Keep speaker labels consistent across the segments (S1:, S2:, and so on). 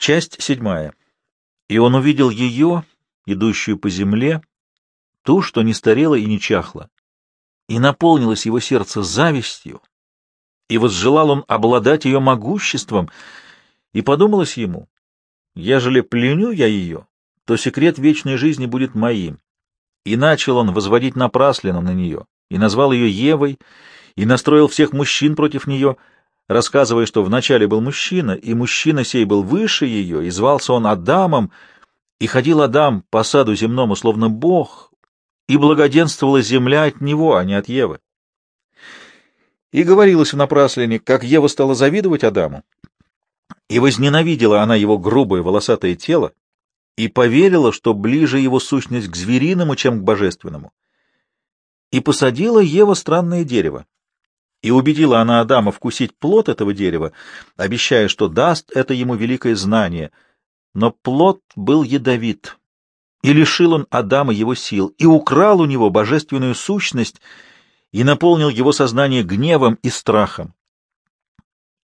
S1: Часть седьмая. И он увидел ее, идущую по земле, ту, что не старела и не чахла. И наполнилось его сердце завистью, и возжелал он обладать ее могуществом, и подумалось ему, ежели пленю я ее, то секрет вечной жизни будет моим. И начал он возводить напраслину на нее, и назвал ее Евой, и настроил всех мужчин против нее — рассказывая, что вначале был мужчина, и мужчина сей был выше ее, и звался он Адамом, и ходил Адам по саду земному, словно Бог, и благоденствовала земля от него, а не от Евы. И говорилось в напраслине, как Ева стала завидовать Адаму, и возненавидела она его грубое волосатое тело, и поверила, что ближе его сущность к звериному, чем к божественному. И посадила Ева странное дерево, и убедила она Адама вкусить плод этого дерева, обещая, что даст это ему великое знание. Но плод был ядовит, и лишил он Адама его сил, и украл у него божественную сущность, и наполнил его сознание гневом и страхом.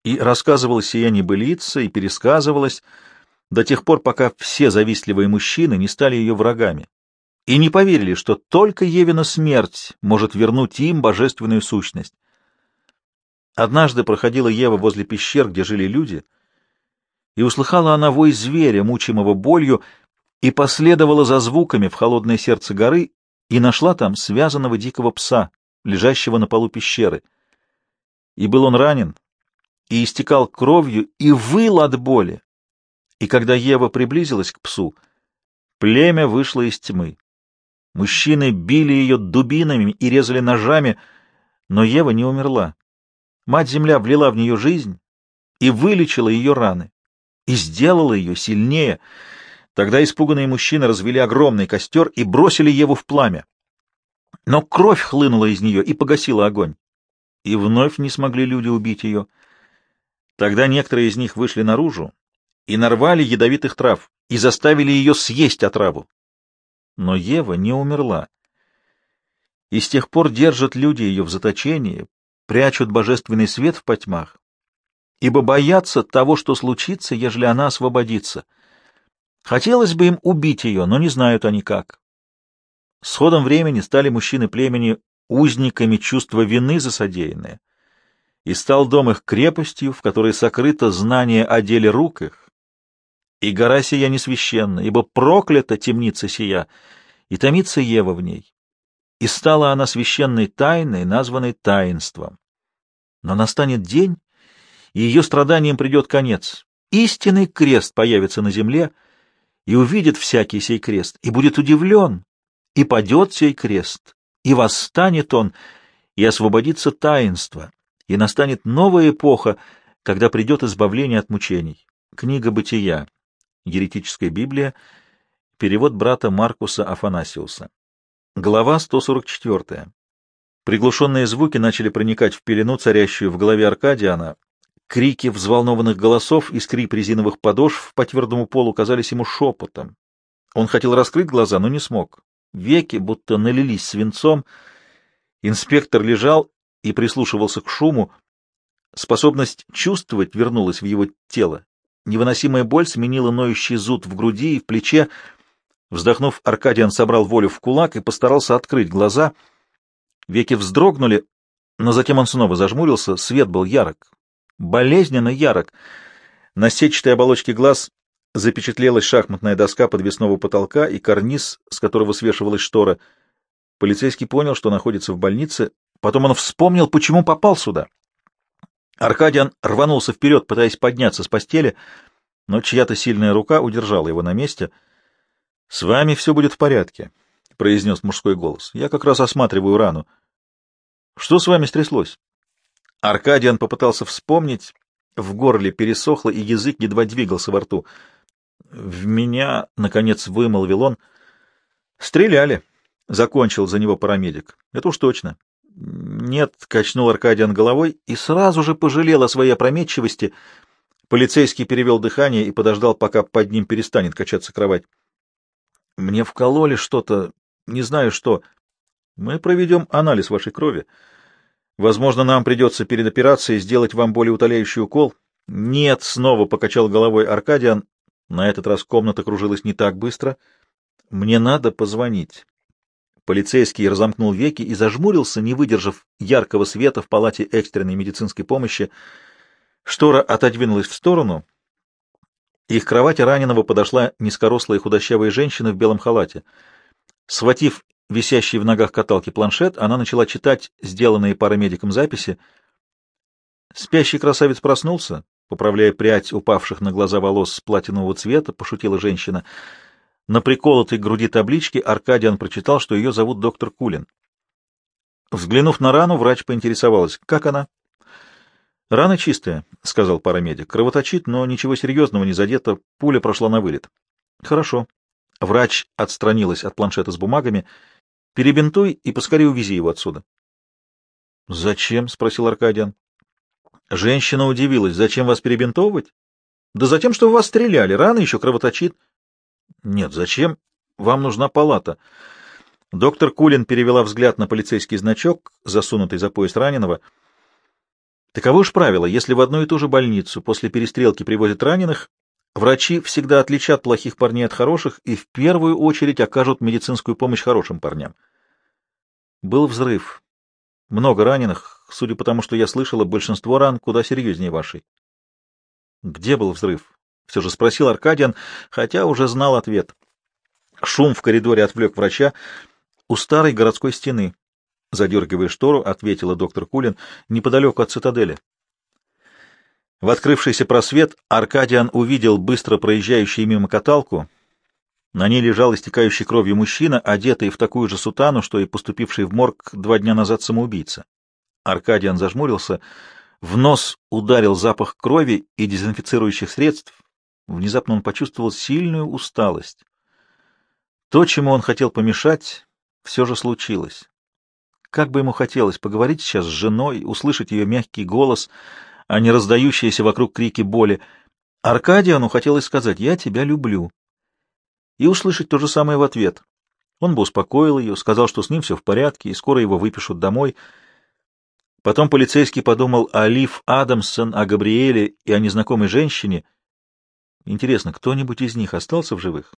S1: И рассказывалось сия небылица, и пересказывалось до тех пор, пока все завистливые мужчины не стали ее врагами, и не поверили, что только Евина смерть может вернуть им божественную сущность. Однажды проходила Ева возле пещер, где жили люди, и услыхала она вой зверя, мучимого болью, и последовала за звуками в холодное сердце горы и нашла там связанного дикого пса, лежащего на полу пещеры. И был он ранен, и истекал кровью, и выл от боли. И когда Ева приблизилась к псу, племя вышло из тьмы. Мужчины били ее дубинами и резали ножами, но Ева не умерла. Мать-Земля влила в нее жизнь и вылечила ее раны, и сделала ее сильнее. Тогда испуганные мужчины развели огромный костер и бросили Еву в пламя. Но кровь хлынула из нее и погасила огонь. И вновь не смогли люди убить ее. Тогда некоторые из них вышли наружу и нарвали ядовитых трав, и заставили ее съесть отраву. Но Ева не умерла. И с тех пор держат люди ее в заточении, прячут божественный свет в потьмах, ибо боятся того, что случится, ежели она освободится. Хотелось бы им убить ее, но не знают они как. С ходом времени стали мужчины племени узниками чувства вины за содеянное, и стал дом их крепостью, в которой сокрыто знание о деле рук их. И гора сия не священна, ибо проклята темница сия, и томится Ева в ней и стала она священной тайной, названной таинством. Но настанет день, и ее страданиям придет конец. Истинный крест появится на земле, и увидит всякий сей крест, и будет удивлен, и падет сей крест, и восстанет он, и освободится таинство, и настанет новая эпоха, когда придет избавление от мучений. Книга Бытия. Еретическая Библия. Перевод брата Маркуса Афанасиуса. Глава 144. Приглушенные звуки начали проникать в пелену, царящую в голове Аркадиана. Крики взволнованных голосов и скрип резиновых подошв по твердому полу казались ему шепотом. Он хотел раскрыть глаза, но не смог. Веки будто налились свинцом. Инспектор лежал и прислушивался к шуму. Способность чувствовать вернулась в его тело. Невыносимая боль сменила ноющий зуд в груди и в плече, Вздохнув, Аркадиан собрал волю в кулак и постарался открыть глаза. Веки вздрогнули, но затем он снова зажмурился. Свет был ярок, болезненно ярок. На сетчатой оболочке глаз запечатлелась шахматная доска подвесного потолка и карниз, с которого свешивалась штора. Полицейский понял, что находится в больнице. Потом он вспомнил, почему попал сюда. Аркадиан рванулся вперед, пытаясь подняться с постели, но чья-то сильная рука удержала его на месте —— С вами все будет в порядке, — произнес мужской голос. — Я как раз осматриваю рану. — Что с вами стряслось? Аркадиан попытался вспомнить. В горле пересохло, и язык едва двигался во рту. — В меня, — наконец, вымолвил он. — Стреляли, — закончил за него парамедик. — Это уж точно. — Нет, — качнул Аркадиан головой и сразу же пожалел о своей опрометчивости. Полицейский перевел дыхание и подождал, пока под ним перестанет качаться кровать. Мне вкололи что-то, не знаю что. Мы проведем анализ вашей крови. Возможно, нам придется перед операцией сделать вам более утоляющий укол. Нет, снова покачал головой Аркадиан. На этот раз комната кружилась не так быстро. «Мне надо позвонить». Полицейский разомкнул веки и зажмурился, не выдержав яркого света в палате экстренной медицинской помощи. Штора отодвинулась в сторону, и к кровати раненого подошла низкорослая худощавая женщина в белом халате. Схватив висящий в ногах каталки планшет, она начала читать сделанные парамедиком записи. Спящий красавец проснулся, поправляя прядь упавших на глаза волос платинового цвета, пошутила женщина — на приколотой груди табличке Аркадиан прочитал, что ее зовут доктор Кулин. Взглянув на рану, врач поинтересовалась, как она? — Рана чистая, — сказал парамедик. — Кровоточит, но ничего серьезного не задето, пуля прошла на вылет. — Хорошо. Врач отстранилась от планшета с бумагами. — Перебинтуй и поскорее увези его отсюда. — Зачем? — спросил Аркадиан. Женщина удивилась. — Зачем вас перебинтовывать? — Да затем, что в вас стреляли. Рана еще кровоточит. Нет, зачем? Вам нужна палата. Доктор Кулин перевела взгляд на полицейский значок, засунутый за пояс раненого. Таково уж правило, если в одну и ту же больницу после перестрелки привозят раненых, врачи всегда отличат плохих парней от хороших и в первую очередь окажут медицинскую помощь хорошим парням. Был взрыв. Много раненых, судя по тому, что я слышала, большинство ран куда серьезнее вашей. Где был взрыв? — все же спросил Аркадиан, хотя уже знал ответ. Шум в коридоре отвлек врача. «У старой городской стены», — задергивая штору, ответила доктор Кулин, — «неподалеку от цитадели». В открывшийся просвет Аркадиан увидел быстро проезжающий мимо каталку. На ней лежал истекающий кровью мужчина, одетый в такую же сутану, что и поступивший в морг два дня назад самоубийца. Аркадиан зажмурился. В нос ударил запах крови и дезинфицирующих средств. Внезапно он почувствовал сильную усталость. То, чему он хотел помешать, все же случилось. Как бы ему хотелось поговорить сейчас с женой, услышать ее мягкий голос, а не раздающиеся вокруг крики боли. Аркадиану хотелось сказать «Я тебя люблю» и услышать то же самое в ответ. Он бы успокоил ее, сказал, что с ним все в порядке, и скоро его выпишут домой. Потом полицейский подумал о Лив Адамсон, о Габриэле и о незнакомой женщине — Интересно, кто-нибудь из них остался в живых?